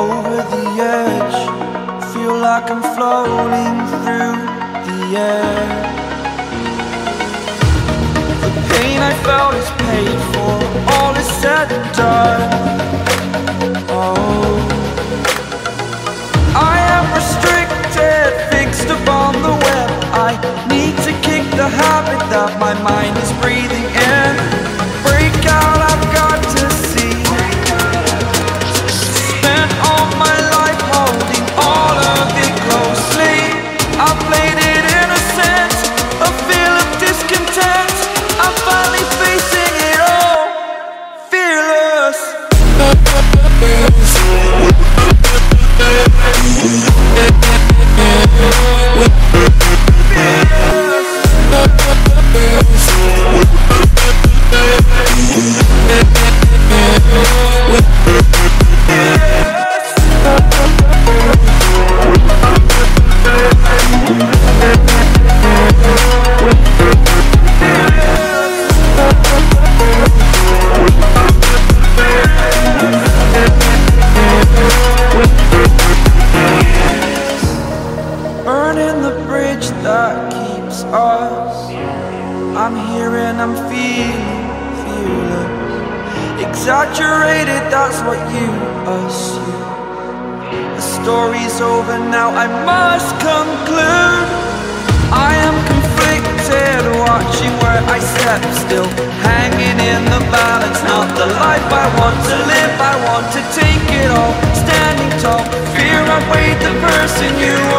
over the edge. Feel like I'm floating through the air. The pain I felt is paid for. All is said and done. Oh. I am restricted Fixed upon the web. I need to kick the habit that my mind is I'm here and I'm feeling fearless. Exaggerated, that's what you assume. The story's over now, I must conclude. I am conflicted, watching where I step still. Hanging in the balance, not the life I want to live. I want to take it all, standing tall. Fear I weighed the person you.